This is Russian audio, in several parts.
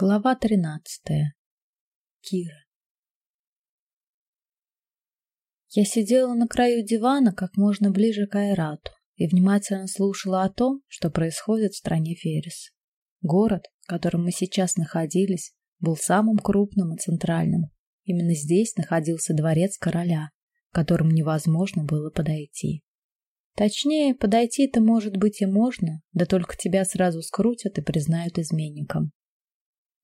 Глава тринадцатая. Кира. Я сидела на краю дивана как можно ближе к Айрату и внимательно слушала о том, что происходит в стране Феррис. Город, в котором мы сейчас находились, был самым крупным и центральным. Именно здесь находился дворец короля, к которому невозможно было подойти. Точнее, подойти-то, может быть, и можно, да только тебя сразу скрутят и признают изменником.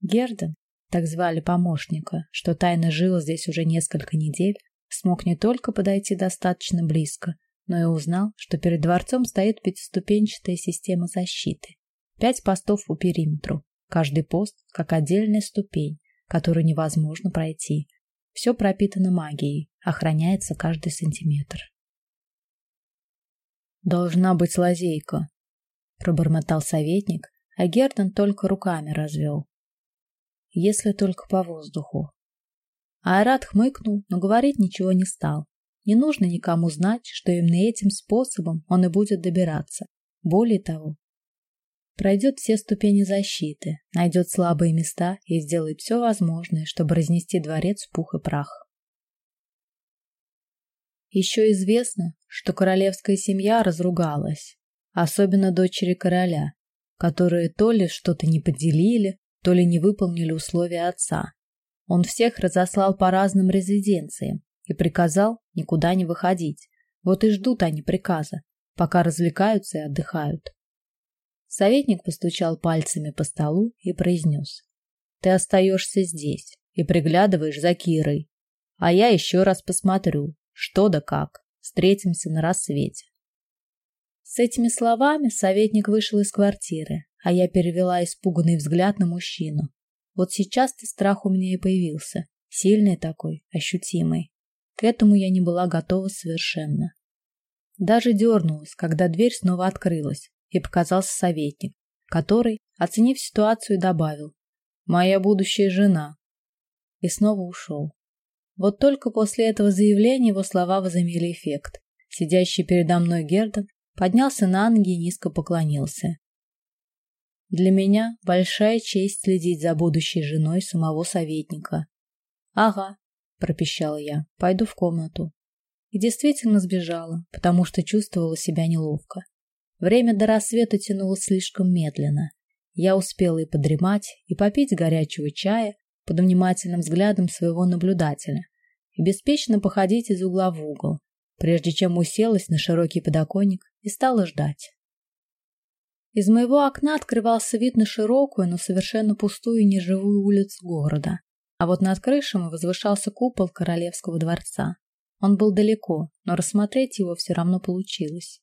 Герден, так звали помощника, что тайно жил здесь уже несколько недель, смог не только подойти достаточно близко, но и узнал, что перед дворцом стоит пятиступенчатая система защиты. Пять постов по периметру, каждый пост как отдельная ступень, которую невозможно пройти. Все пропитано магией, охраняется каждый сантиметр. Должна быть лазейка, пробормотал советник, а Герден только руками развел если только по воздуху. Айрат хмыкнул, но говорить ничего не стал. Не нужно никому знать, что именно этим способом он и будет добираться. Более того, пройдет все ступени защиты, найдет слабые места и сделает все возможное, чтобы разнести дворец в пух и прах. Еще известно, что королевская семья разругалась, особенно дочери короля, которые то ли что-то не поделили, то ли не выполнили условия отца. Он всех разослал по разным резиденциям и приказал никуда не выходить. Вот и ждут они приказа, пока развлекаются и отдыхают. Советник постучал пальцами по столу и произнес. Ты остаешься здесь и приглядываешь за Кирой. А я еще раз посмотрю, что да как. Встретимся на рассвете. С этими словами советник вышел из квартиры, а я перевела испуганный взгляд на мужчину. Вот сейчас-то страх у меня и появился, сильный такой, ощутимый. К этому я не была готова совершенно. Даже дернулась, когда дверь снова открылась, и показался советник, который, оценив ситуацию, добавил: "Моя будущая жена". И снова ушел. Вот только после этого заявления его слова возымели эффект. Сидящий передо мной Гердон поднялся на ноги и низко поклонился. Для меня большая честь следить за будущей женой самого советника. Ага, пропищала я. Пойду в комнату. И действительно сбежала, потому что чувствовала себя неловко. Время до рассвета тянулось слишком медленно. Я успела и подремать, и попить горячего чая под внимательным взглядом своего наблюдателя, и беспечно походить из угла в угол, прежде чем уселась на широкий подоконник и стала ждать. Из моего окна открывался вид на широкую, но совершенно пустую и неживую улицу города. А вот над крышами возвышался купол королевского дворца. Он был далеко, но рассмотреть его все равно получилось.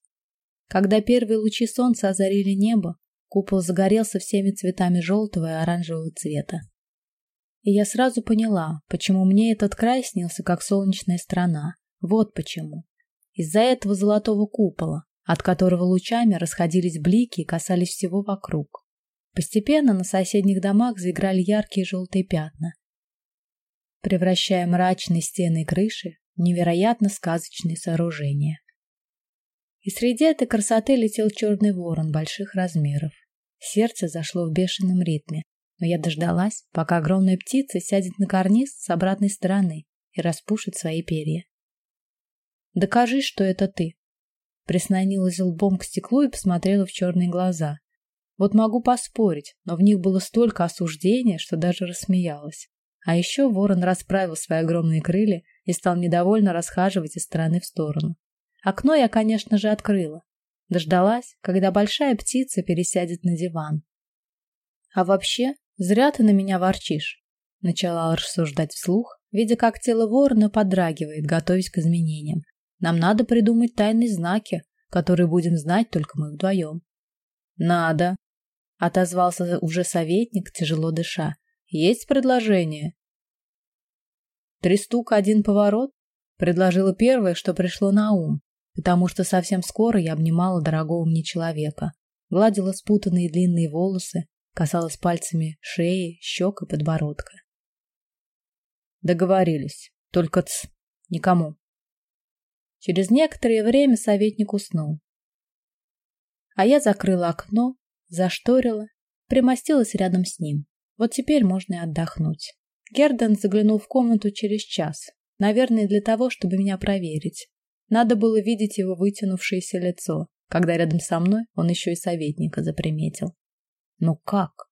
Когда первые лучи солнца озарили небо, купол загорелся всеми цветами желтого и оранжевого цвета. И я сразу поняла, почему мне этот край снился как солнечная страна. Вот почему. Из-за этого золотого купола, от которого лучами расходились блики и касались всего вокруг. Постепенно на соседних домах заиграли яркие желтые пятна, превращая мрачные стены и крыши в невероятно сказочные сооружения. И среди этой красоты летел черный ворон больших размеров. Сердце зашло в бешеном ритме, но я дождалась, пока огромная птица сядет на карниз с обратной стороны и распушит свои перья. Докажи, что это ты, Прислонилась лбом к стеклу и посмотрела в черные глаза. Вот могу поспорить, но в них было столько осуждения, что даже рассмеялась. А еще ворон расправил свои огромные крылья и стал недовольно расхаживать из стороны в сторону. Окно я, конечно же, открыла. Дождалась, когда большая птица пересядет на диван. А вообще, зря ты на меня ворчишь, начала рассуждать вслух, видя, как тело ворона подрагивает, готовясь к изменениям. Нам надо придумать тайные знаки, которые будем знать только мы вдвоем. Надо, отозвался уже советник, тяжело дыша. Есть предложение? Три стука, один поворот, предложила первое, что пришло на ум, потому что совсем скоро я обнимала дорогого мне человека, гладила спутанные длинные волосы, касалась пальцами шеи, щек и подбородка. Договорились. Только ц, никому. Через некоторое время советник уснул. А я закрыла окно, зашторила, примостилась рядом с ним. Вот теперь можно и отдохнуть. Герден заглянул в комнату через час, наверное, для того, чтобы меня проверить. Надо было видеть его вытянувшееся лицо, когда рядом со мной он еще и советника заприметил. Ну как?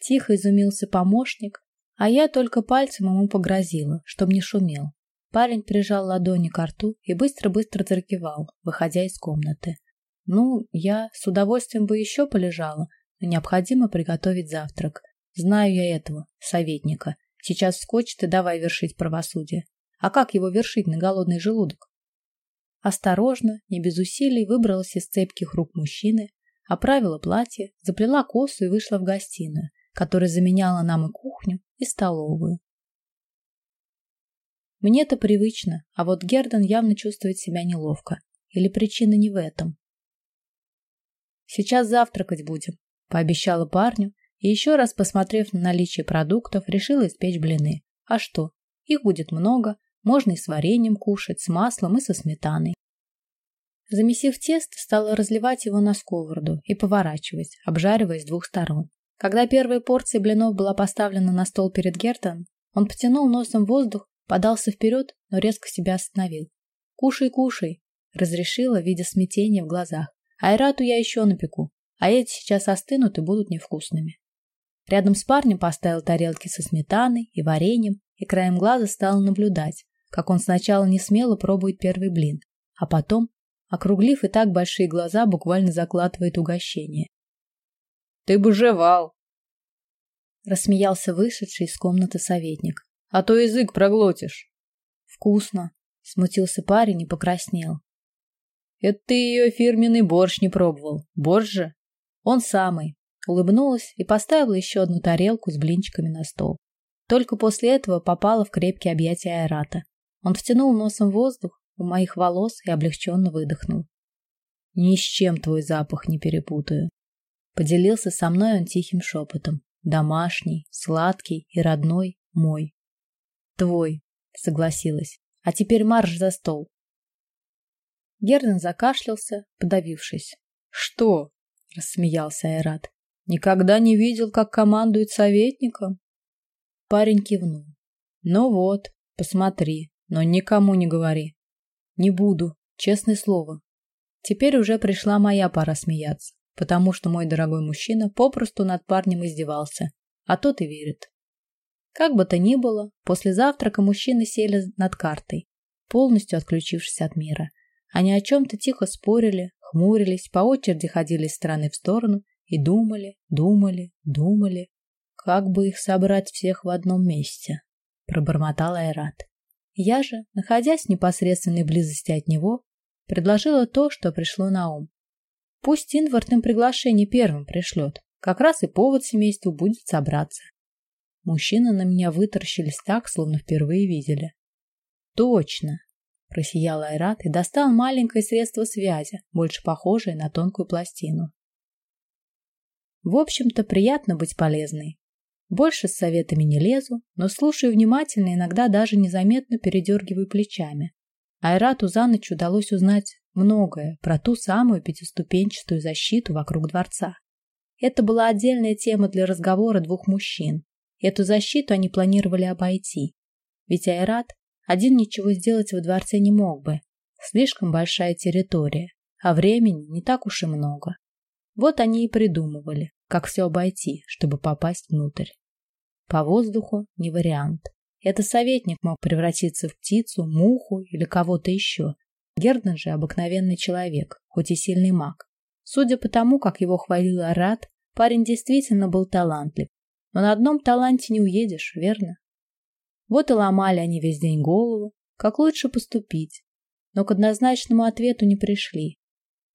Тихо изумился помощник, а я только пальцем ему погрозила, чтоб не шумел. Парень прижал ладони к рту и быстро-быстро закивал, выходя из комнаты. Ну, я с удовольствием бы еще полежала, но необходимо приготовить завтрак. Знаю я этого, советника. Сейчас вскочит и давай вершить правосудие. А как его вершить на голодный желудок? Осторожно, не без усилий, выбралась из цепких рук мужчины, оправила платье, заплела косу и вышла в гостиную, которая заменяла нам и кухню, и столовую. Мне это привычно, а вот Гердон явно чувствует себя неловко. Или причина не в этом? Сейчас завтракать будем, пообещала парню и еще раз посмотрев на наличие продуктов, решила испечь блины. А что? Их будет много, можно и с вареньем кушать, с маслом и со сметаной. Замесив тесто, стала разливать его на сковороду и поворачивать, обжаривая с двух сторон. Когда первая порция блинов была поставлена на стол перед Гертом, он потянул носом воздух, подался вперед, но резко себя остановил. «Кушай, кушай!» — разрешила, видя смятение в глазах. «Айрату я еще напеку, а эти сейчас остынут и будут невкусными». Рядом с парнем поставил тарелки со сметаной и вареньем и краем глаза стал наблюдать, как он сначала не смело пробует первый блин, а потом, округлив и так большие глаза, буквально закладывает угощение. Ты бы жевал. Рассмеялся вышедший из комнаты советник. А то язык проглотишь. Вкусно. Смутился парень и покраснел. Это ты ее фирменный борщ не пробовал. Борщ же? Он самый. Улыбнулась и поставила еще одну тарелку с блинчиками на стол. Только после этого попала в крепкие объятия Айрата. Он втянул носом воздух у моих волос и облегченно выдохнул. Ни с чем твой запах не перепутаю. Поделился со мной он тихим шепотом. Домашний, сладкий и родной мой. Твой, согласилась. А теперь марш за стол. Герден закашлялся, подавившись. Что? рассмеялся Айрат. Никогда не видел, как командует советником. Парень кивнул. Ну вот, посмотри, но никому не говори. Не буду, честное слово. Теперь уже пришла моя пора смеяться потому что мой дорогой мужчина попросту над парнем издевался, а тот и верит. Как бы то ни было, после завтрака мужчины сели над картой, полностью отключившись от мира. Они о чем-то тихо спорили, хмурились, по очереди ходили из стороны в сторону и думали, думали, думали, как бы их собрать всех в одном месте, пробормотал Айрат. Я же, находясь в непосредственной близости от него, предложила то, что пришло на ум. Пусть Инвард им приглашение первым пришлет. Как раз и повод семейству будет собраться. Мужчины на меня вытаращились так, словно впервые видели. Точно, просиял Айрат и достал маленькое средство связи, больше похожее на тонкую пластину. В общем-то, приятно быть полезной. Больше с советами не лезу, но слушаю внимательно, иногда даже незаметно передергиваю плечами. Айрату за ночь удалось узнать многое про ту самую пятиступенчатую защиту вокруг дворца. Это была отдельная тема для разговора двух мужчин. Эту защиту они планировали обойти. Ведь Айрат один ничего сделать во дворце не мог бы. Слишком большая территория, а времени не так уж и много. Вот они и придумывали, как все обойти, чтобы попасть внутрь. По воздуху не вариант. Это советник мог превратиться в птицу, муху или кого-то еще, Герден же обыкновенный человек, хоть и сильный маг. Судя по тому, как его хвалил Арат, парень действительно был талантлив. Но на одном таланте не уедешь, верно? Вот и ломали они весь день голову, как лучше поступить. Но к однозначному ответу не пришли.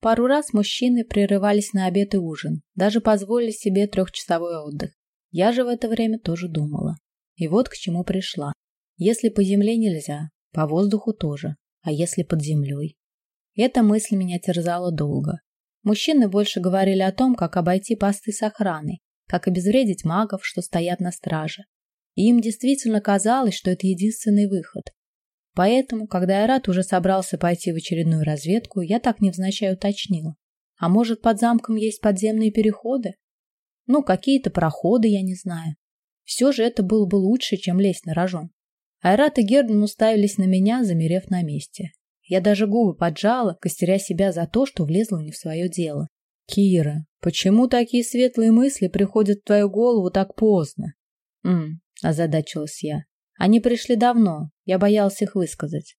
Пару раз мужчины прерывались на обед и ужин, даже позволили себе трехчасовой отдых. Я же в это время тоже думала. И вот к чему пришла. Если по земле нельзя, по воздуху тоже. А если под землей? Эта мысль меня терзала долго. Мужчины больше говорили о том, как обойти посты с охраной, как обезвредить магов, что стоят на страже. И им действительно казалось, что это единственный выход. Поэтому, когда Айрат уже собрался пойти в очередную разведку, я так невзначай уточнила. А может, под замком есть подземные переходы? Ну, какие-то проходы, я не знаю. Все же это было бы лучше, чем лезть на рожон. Айрат и Гердон уставились на меня, замерев на месте. Я даже губы поджала, костеря себя за то, что влезла не в свое дело. Кира, почему такие светлые мысли приходят в твою голову так поздно? М, озадачилась я. Они пришли давно, я боялся их высказать.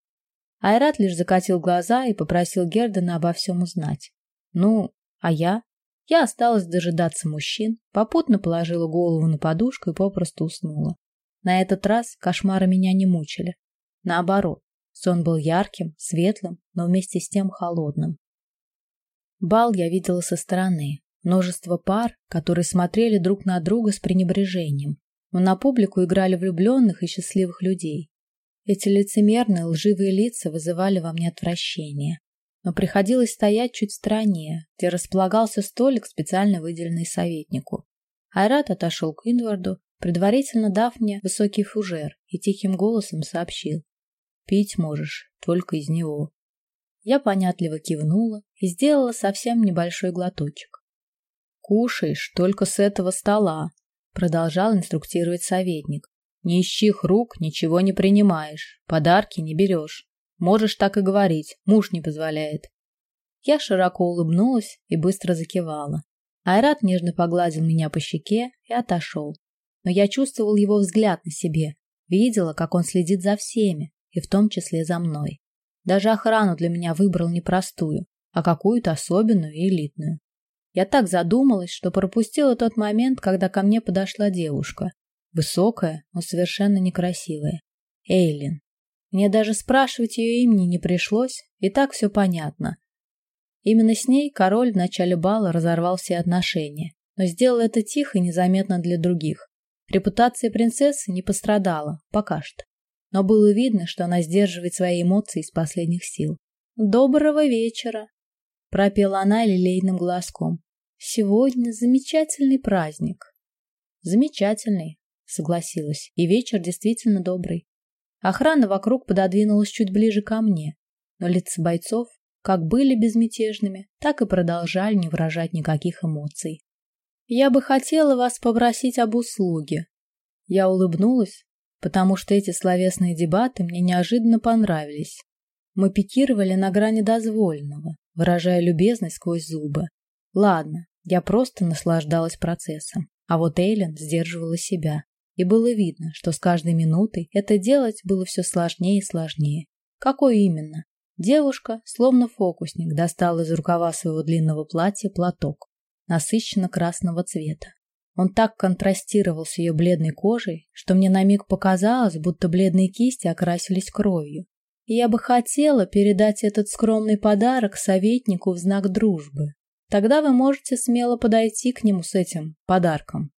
Айрат лишь закатил глаза и попросил Гердена обо всем узнать. Ну, а я? Я осталась дожидаться мужчин, попутно положила голову на подушку и попросту уснула. На этот раз кошмары меня не мучили. Наоборот, Сон был ярким, светлым, но вместе с тем холодным. Бал я видела со стороны. Множество пар, которые смотрели друг на друга с пренебрежением. Но на публику играли влюбленных и счастливых людей. Эти лицемерные, лживые лица вызывали во мне отвращение. Но приходилось стоять чуть в стороне, где располагался столик, специально выделенный советнику. Айрат отошел к Инварду, предварительно дав мне высокий фужер, и тихим голосом сообщил. Пить можешь только из него. Я понятливо кивнула и сделала совсем небольшой глоточек. Кушаешь только с этого стола, продолжал инструктировать советник. Не ищи рук, ничего не принимаешь, подарки не берешь. Можешь так и говорить, муж не позволяет. Я широко улыбнулась и быстро закивала. Айрат нежно погладил меня по щеке и отошел. Но я чувствовал его взгляд на себе, видела, как он следит за всеми, и в том числе за мной. Даже охрану для меня выбрал не простую, а какую-то особенную и элитную. Я так задумалась, что пропустила тот момент, когда ко мне подошла девушка. Высокая, но совершенно некрасивая. Эйлин. Мне даже спрашивать ее имени не пришлось, и так все понятно. Именно с ней король в начале бала разорвал все отношения, но сделал это тихо и незаметно для других. Репутация принцессы не пострадала, пока что но было видно, что она сдерживает свои эмоции из последних сил. «Доброго вечера!» — пропела она лилейным глазком. «Сегодня замечательный праздник». «Замечательный», — согласилась, и вечер действительно добрый. Охрана вокруг пододвинулась чуть ближе ко мне, но лица бойцов как были безмятежными, так и продолжали не выражать никаких эмоций. «Я бы хотела вас попросить об услуге». Я улыбнулась, потому что эти словесные дебаты мне неожиданно понравились. Мы пикировали на грани дозволенного, выражая любезность сквозь зубы. Ладно, я просто наслаждалась процессом, а вот Эйлен сдерживала себя, и было видно, что с каждой минутой это делать было все сложнее и сложнее. Какой именно? Девушка, словно фокусник, достала из рукава своего длинного платья платок насыщенно красного цвета. Он так контрастировал с ее бледной кожей, что мне на миг показалось, будто бледные кисти окрасились кровью. Я бы хотела передать этот скромный подарок советнику в знак дружбы. Тогда вы можете смело подойти к нему с этим подарком.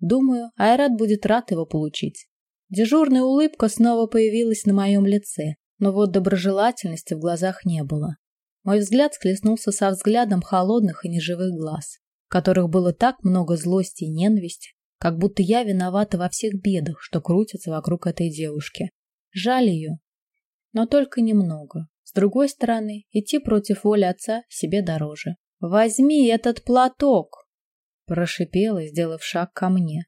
Думаю, Айрат будет рад его получить. Дежурная улыбка снова появилась на моем лице, но вот доброжелательности в глазах не было. Мой взгляд схлестнулся со взглядом холодных и неживых глаз в которых было так много злости и ненависти, как будто я виновата во всех бедах, что крутятся вокруг этой девушки. Жаль ее, но только немного. С другой стороны, идти против воли отца себе дороже. Возьми этот платок, прошипела, сделав шаг ко мне.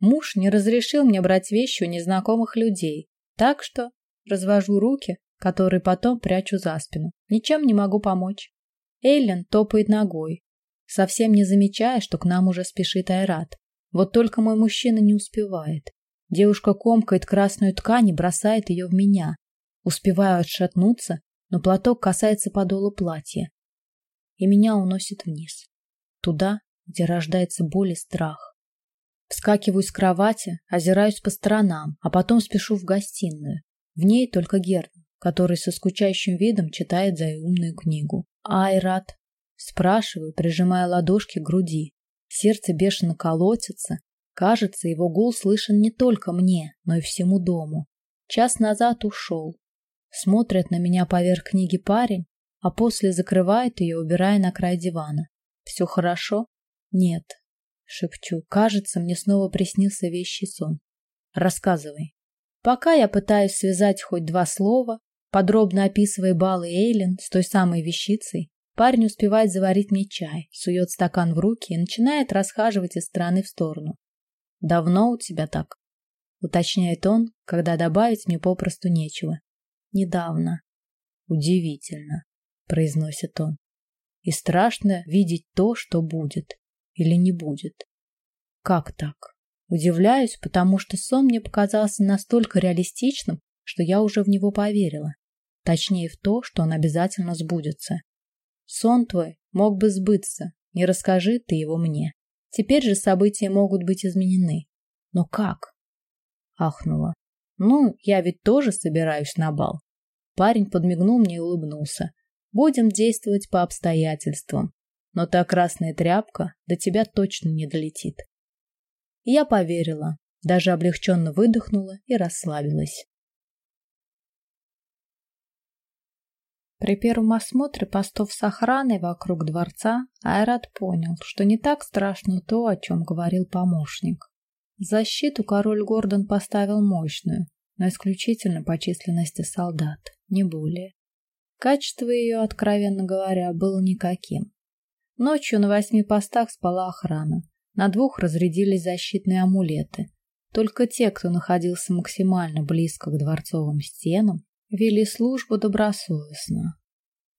Муж не разрешил мне брать вещи у незнакомых людей, так что развожу руки, которые потом прячу за спину. Ничем не могу помочь. Эйлен топает ногой, совсем не замечая, что к нам уже спешит Айрат. Вот только мой мужчина не успевает. Девушка комкает красную ткань и бросает ее в меня. Успеваю отшатнуться, но платок касается подола платья. И меня уносит вниз. Туда, где рождается боль и страх. Вскакиваю с кровати, озираюсь по сторонам, а потом спешу в гостиную. В ней только Герн, который со скучающим видом читает заумную книгу. Айрат Спрашиваю, прижимая ладошки к груди. Сердце бешено колотится. Кажется, его гул слышен не только мне, но и всему дому. Час назад ушел. Смотрит на меня поверх книги парень, а после закрывает ее, убирая на край дивана. Все хорошо? Нет. Шепчу. Кажется, мне снова приснился вещий сон. Рассказывай. Пока я пытаюсь связать хоть два слова, подробно описывая баллы Эйлен с той самой вещицей, Парень успевает заварить мне чай, сует стакан в руки и начинает расхаживать из стороны в сторону. Давно у тебя так? уточняет он, когда добавить мне попросту нечего. Недавно. Удивительно, произносит он. И страшно видеть то, что будет или не будет. Как так? Удивляюсь, потому что сон мне показался настолько реалистичным, что я уже в него поверила. Точнее в то, что он обязательно сбудется. Сон твой мог бы сбыться, не расскажи ты его мне. Теперь же события могут быть изменены. Но как? Ахнула. Ну, я ведь тоже собираюсь на бал. Парень подмигнул мне и улыбнулся. Будем действовать по обстоятельствам. Но та красная тряпка до тебя точно не долетит. Я поверила, даже облегченно выдохнула и расслабилась. При первом осмотре постов с охраной вокруг дворца Айрат понял, что не так страшно то, о чем говорил помощник. Защиту король Гордон поставил мощную, но исключительно по численности солдат, не более. Качество ее, откровенно говоря, было никаким. Ночью на восьми постах спала охрана, на двух разрядились защитные амулеты. Только те, кто находился максимально близко к дворцовым стенам, вели службу добросовестно.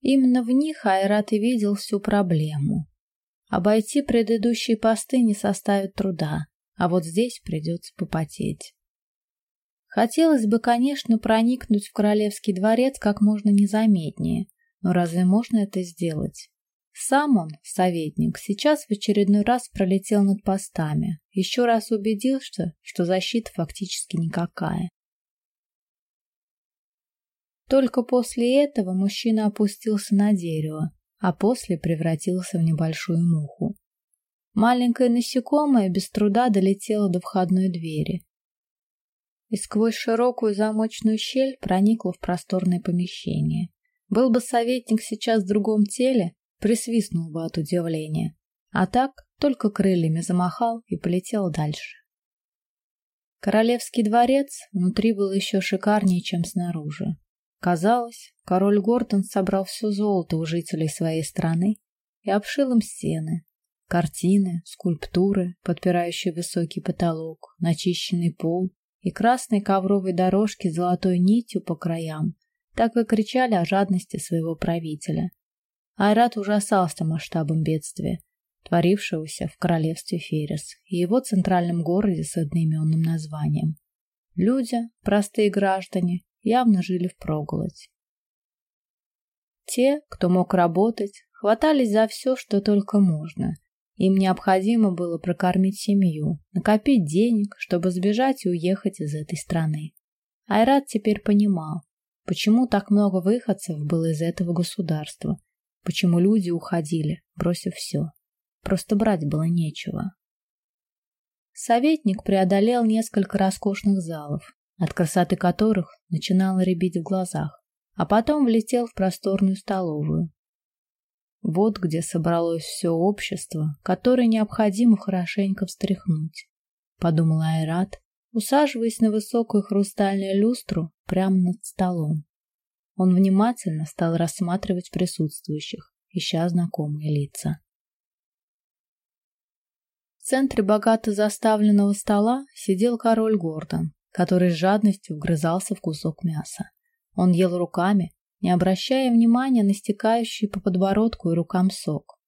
Именно в них Айрат и видел всю проблему. Обойти предыдущие посты не составит труда, а вот здесь придется попотеть. Хотелось бы, конечно, проникнуть в королевский дворец как можно незаметнее, но разве можно это сделать? Сам он, советник, сейчас в очередной раз пролетел над постами, еще раз убедился, что защита фактически никакая. Только после этого мужчина опустился на дерево, а после превратился в небольшую муху. Маленькое насекомое без труда долетело до входной двери и сквозь широкую замочную щель проникло в просторное помещение. Был бы советник сейчас в другом теле, присвистнул бы от удивления. А так только крыльями замахал и полетел дальше. Королевский дворец внутри был еще шикарнее, чем снаружи. Казалось, король Гордон собрал все золото у жителей своей страны и обшил им стены. Картины, скульптуры, подпирающие высокий потолок, начищенный пол и красные ковровые дорожки с золотой нитью по краям так и кричали о жадности своего правителя. Айрат ужасался масштабом бедствия, творившегося в королевстве Ферес и его центральном городе с одноименным названием. Люди, простые граждане, явно жили впроголодь. Те, кто мог работать, хватались за все, что только можно. Им необходимо было прокормить семью, накопить денег, чтобы сбежать и уехать из этой страны. Айрат теперь понимал, почему так много выходцев было из этого государства, почему люди уходили, бросив все. Просто брать было нечего. Советник преодолел несколько роскошных залов, от красоты которых начинало рябить в глазах, а потом влетел в просторную столовую. Вот где собралось все общество, которое необходимо хорошенько встряхнуть, подумал Айрат, усаживаясь на высокую хрустальную люстру прямо над столом. Он внимательно стал рассматривать присутствующих, ища знакомые лица. В центре богато заставленного стола сидел король Гордон, который с жадностью вгрызался в кусок мяса. Он ел руками, не обращая внимания на стекающий по подбородку и рукам сок.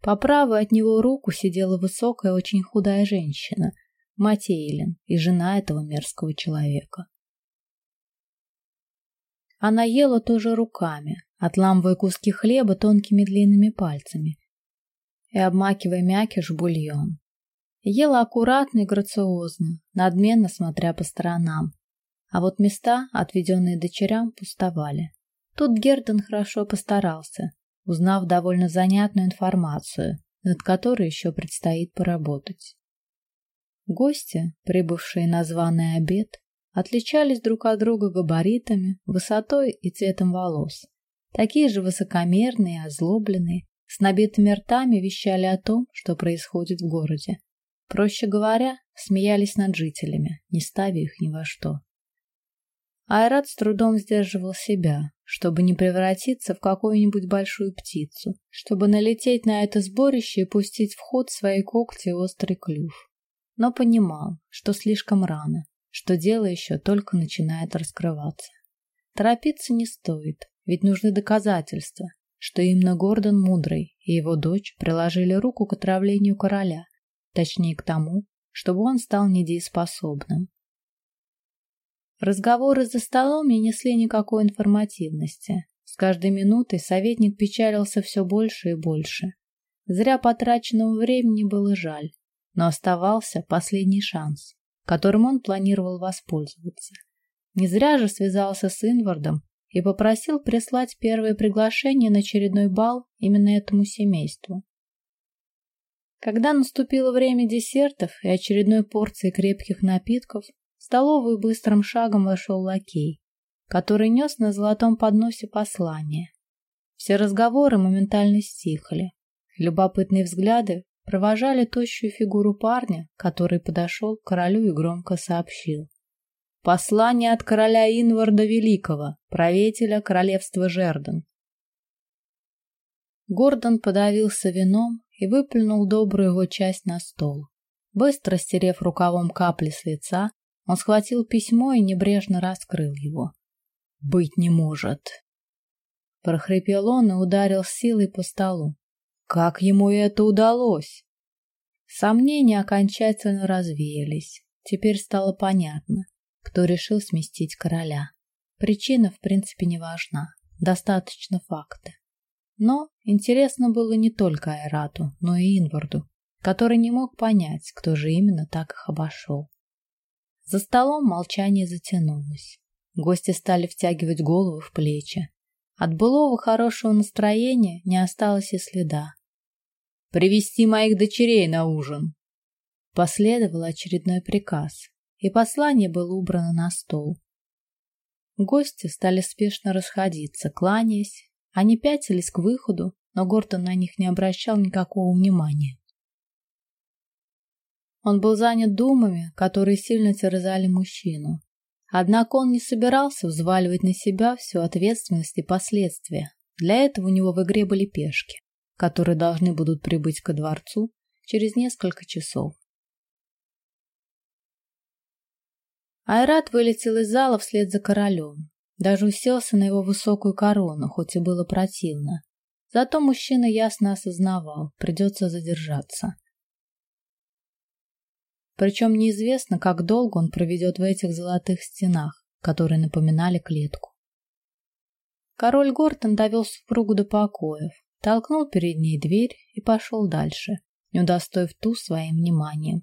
По правой от него руку сидела высокая, очень худая женщина, мать Эйлин и жена этого мерзкого человека. Она ела тоже руками, отламывая куски хлеба тонкими длинными пальцами и обмакивая мякиш в бульон. Ела аккуратно и грациозно, надменно смотря по сторонам. А вот места, отведенные дочерям, пустовали. Тут Гердон хорошо постарался, узнав довольно занятную информацию, над которой еще предстоит поработать. Гости, прибывшие на званый обед, отличались друг от друга габаритами, высотой и цветом волос. Такие же высокомерные, озлобленные, с набитыми ртами вещали о том, что происходит в городе. Проще говоря, смеялись над жителями, не ставя их ни во что. Айрат с трудом сдерживал себя, чтобы не превратиться в какую-нибудь большую птицу, чтобы налететь на это сборище и пустить в ход свои когти и острый клюв. Но понимал, что слишком рано. что дело еще только начинает раскрываться. Торопиться не стоит, ведь нужны доказательства, что именно Гордон Мудрый и его дочь приложили руку к отравлению короля, точнее к тому, чтобы он стал недееспособным. Разговоры за столом не несли никакой информативности. С каждой минутой советник печалился все больше и больше. Зря потраченного времени было жаль, но оставался последний шанс, которым он планировал воспользоваться. Не зря же связался с Инвардом и попросил прислать первое приглашение на очередной бал именно этому семейству. Когда наступило время десертов и очередной порции крепких напитков, в столовую быстрым шагом вошел лакей, который нес на золотом подносе послание. Все разговоры моментально стихли. Любопытные взгляды провожали тощую фигуру парня, который подошел к королю и громко сообщил. Послание от короля Инварда Великого, правителя королевства Жерден. Гордон подавился вином и выплюнул добрую его часть на стол. Быстро стерев рукавом капли с лица, он схватил письмо и небрежно раскрыл его. «Быть не может!» Прохрипел он и ударил силой по столу. Как ему это удалось? Сомнения окончательно развеялись. Теперь стало понятно, кто решил сместить короля. Причина, в принципе, не важна. Достаточно факта. Но интересно было не только Айрату, но и Инварду, который не мог понять, кто же именно так их обошел. За столом молчание затянулось. Гости стали втягивать головы в плечи. От былого хорошего настроения не осталось и следа привести моих дочерей на ужин. Последовал очередной приказ, и послание было убрано на стол. Гости стали спешно расходиться, кланяясь. Они пятились к выходу, но Гортон на них не обращал никакого внимания. Он был занят думами, которые сильно терзали мужчину. Однако он не собирался взваливать на себя всю ответственность и последствия. Для этого у него в игре были пешки которые должны будут прибыть ко дворцу через несколько часов. Айрат вылетел из зала вслед за королем. Даже уселся на его высокую корону, хоть и было противно. Зато мужчина ясно осознавал, придется задержаться. Причем неизвестно, как долго он проведет в этих золотых стенах, которые напоминали клетку. Король Гортон довел супругу до покоев, толкнул перед ней дверь и пошел дальше, не удостоив ту своим вниманием.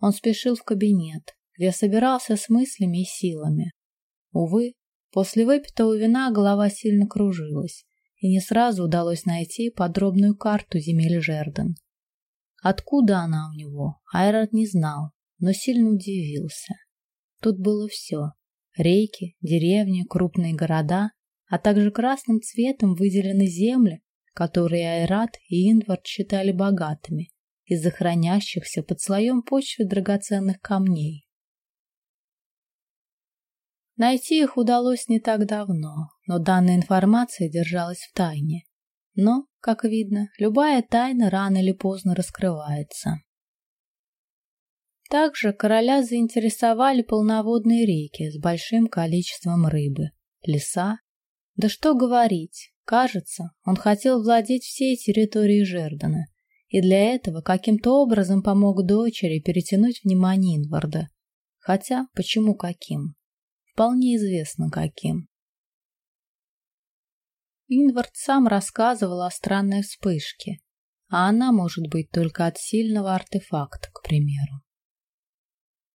Он спешил в кабинет, где собирался с мыслями и силами. Увы, после выпитого вина голова сильно кружилась, и не сразу удалось найти подробную карту земель Жерден. Откуда она у него, Айрат не знал, но сильно удивился. Тут было все: реки, деревни, крупные города, а также красным цветом выделены земли, которые Айрат и Инвард считали богатыми из-за хранящихся под слоем почвы драгоценных камней. Найти их удалось не так давно, но данная информация держалась в тайне. Но, как видно, любая тайна рано или поздно раскрывается. Также короля заинтересовали полноводные реки с большим количеством рыбы, леса, да что говорить, Кажется, он хотел владеть всей территорией Жердана, и для этого каким-то образом помог дочери перетянуть внимание Инварда. Хотя, почему каким? Вполне известно каким. Инвард сам рассказывал о странной вспышке, а она может быть только от сильного артефакта, к примеру.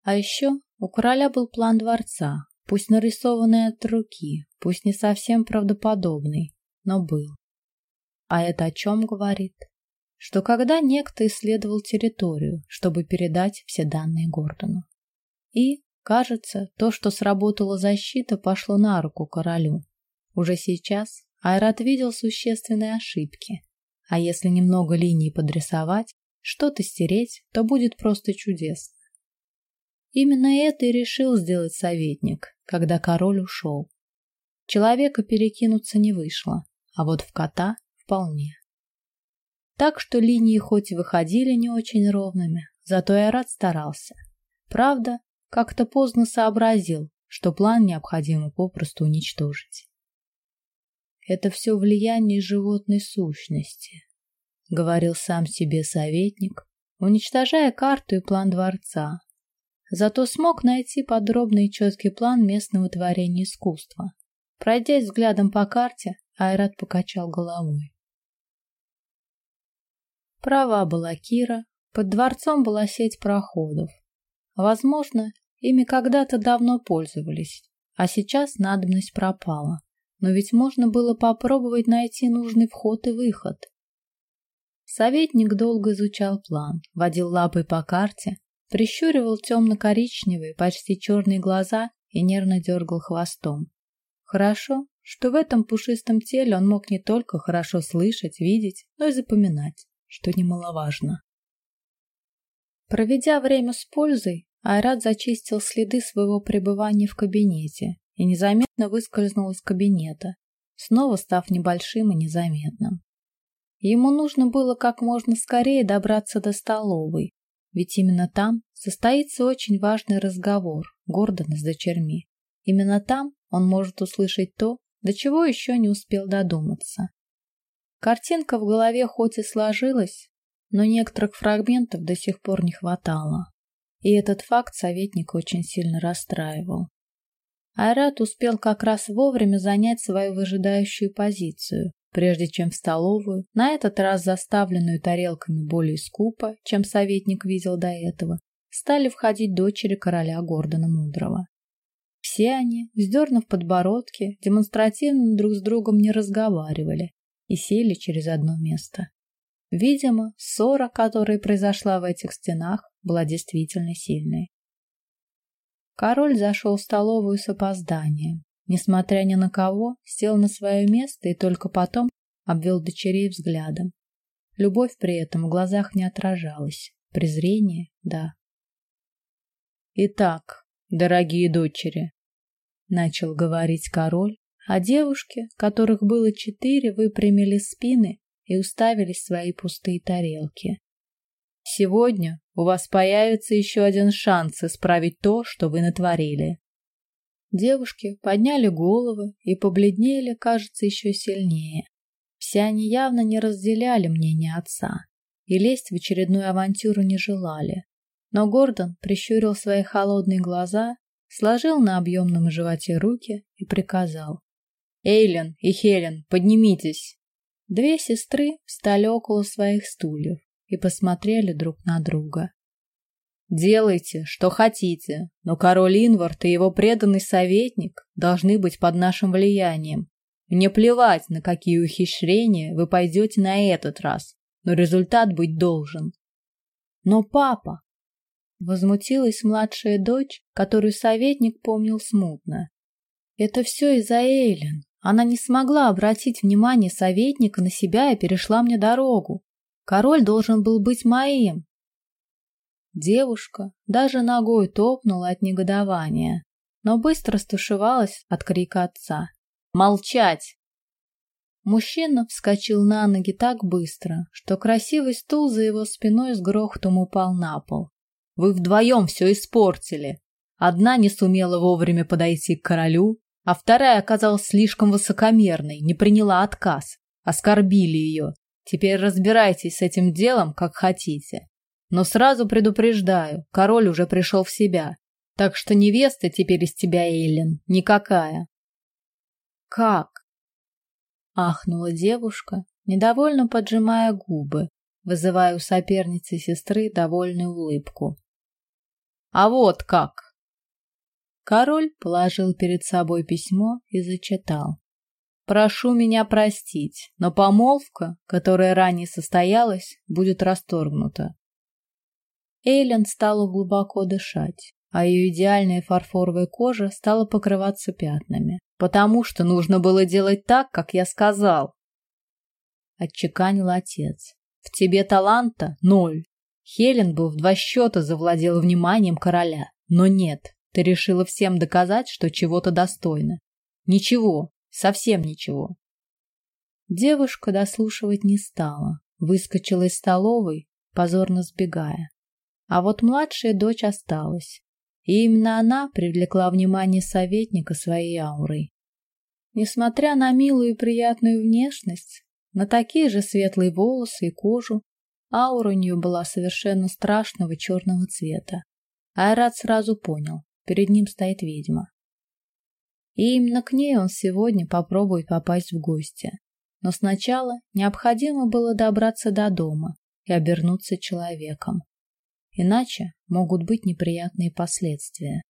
А еще у короля был план дворца, пусть нарисованный от руки, пусть не совсем правдоподобный, но был. А это о чем говорит? Что когда некто исследовал территорию, чтобы передать все данные Гордону. И, кажется, то, что сработала защита, пошло на руку королю. Уже сейчас Айрат видел существенные ошибки. А если немного линий подрисовать, что-то стереть, то будет просто чудесно. Именно это и решил сделать советник, когда король ушел. Человека перекинуться не вышло а вот в кота вполне. Так что линии хоть и выходили не очень ровными, зато Айрат старался. Правда, как-то поздно сообразил, что план необходимо попросту уничтожить. Это все влияние животной сущности, говорил сам себе советник, уничтожая карту и план дворца. Зато смог найти подробный и четкий план местного творения искусства. Пройдясь взглядом по карте, Айрат покачал головой. Права была Кира, под дворцом была сеть проходов. Возможно, ими когда-то давно пользовались, а сейчас надобность пропала. Но ведь можно было попробовать найти нужный вход и выход. Советник долго изучал план, водил лапой по карте, прищуривал темно-коричневые, почти черные глаза и нервно дергал хвостом. Хорошо, что в этом пушистом теле он мог не только хорошо слышать, видеть, но и запоминать, что немаловажно. Проведя время с пользой, Айрат зачистил следы своего пребывания в кабинете и незаметно выскользнул из кабинета, снова став небольшим и незаметным. Ему нужно было как можно скорее добраться до столовой, ведь именно там состоится очень важный разговор Гордона с дочерьми. Именно там он может услышать то, до чего еще не успел додуматься. Картинка в голове хоть и сложилась, но некоторых фрагментов до сих пор не хватало. И этот факт советник очень сильно расстраивал. Айрат успел как раз вовремя занять свою выжидающую позицию, прежде чем в столовую, на этот раз заставленную тарелками более скупо, чем советник видел до этого, стали входить дочери короля Гордона Мудрого. Все они, вздернув подбородки, демонстративно друг с другом не разговаривали и сели через одно место. Видимо, ссора, которая произошла в этих стенах, была действительно сильной. Король зашел в столовую с опозданием. Несмотря ни на кого, сел на свое место и только потом обвел дочерей взглядом. Любовь при этом в глазах не отражалась. Презрение — да. «Итак, дорогие дочери», — начал говорить король, а девушки, которых было четыре, выпрямили спины и уставились в свои пустые тарелки. Сегодня у вас появится еще один шанс исправить то, что вы натворили. Девушки подняли головы и побледнели, кажется, еще сильнее. Все они явно не разделяли мнение отца и лезть в очередную авантюру не желали. Но Гордон прищурил свои холодные глаза, сложил на объемном животе руки и приказал. «Эйлен и Хелен, поднимитесь!» Две сестры встали около своих стульев и посмотрели друг на друга. Делайте, что хотите, но король Инвард и его преданный советник должны быть под нашим влиянием. Мне плевать, на какие ухищрения вы пойдете на этот раз, но результат быть должен. Но папа... Возмутилась младшая дочь, которую советник помнил смутно. Это все из-за Эйлен. Она не смогла обратить внимание советника на себя и перешла мне дорогу. Король должен был быть моим. Девушка даже ногой топнула от негодования, но быстро стушевалась от крика отца. «Молчать!» Мужчина вскочил на ноги так быстро, что красивый стул за его спиной с грохотом упал на пол. «Вы вдвоем все испортили!» Одна не сумела вовремя подойти к королю, а вторая оказалась слишком высокомерной, не приняла отказ. Оскорбили ее. Теперь разбирайтесь с этим делом, как хотите. Но сразу предупреждаю, король уже пришел в себя. Так что невеста теперь из тебя, Эйлин, никакая. Как? Ахнула девушка, недовольно поджимая губы, вызывая у соперницы сестры довольную улыбку. А вот как! Король положил перед собой письмо и зачитал. «Прошу меня простить, но помолвка, которая ранее состоялась, будет расторгнута». Эйлен стала глубоко дышать, а ее идеальная фарфоровая кожа стала покрываться пятнами, потому что нужно было делать так, как я сказал. Отчеканил отец. В тебе таланта ноль. Хелен был в два счета завладел вниманием короля, но нет, ты решила всем доказать, что чего-то достойна. Ничего, совсем ничего. Девушка дослушивать не стала, выскочила из столовой, позорно сбегая. А вот младшая дочь осталась. И именно она привлекла внимание советника своей аурой. Несмотря на милую и приятную внешность, на такие же светлые волосы и кожу, аура у нее была совершенно страшного черного цвета. Айрат сразу понял, перед ним стоит ведьма. И именно к ней он сегодня попробует попасть в гости. Но сначала необходимо было добраться до дома и обернуться человеком. Иначе могут быть неприятные последствия.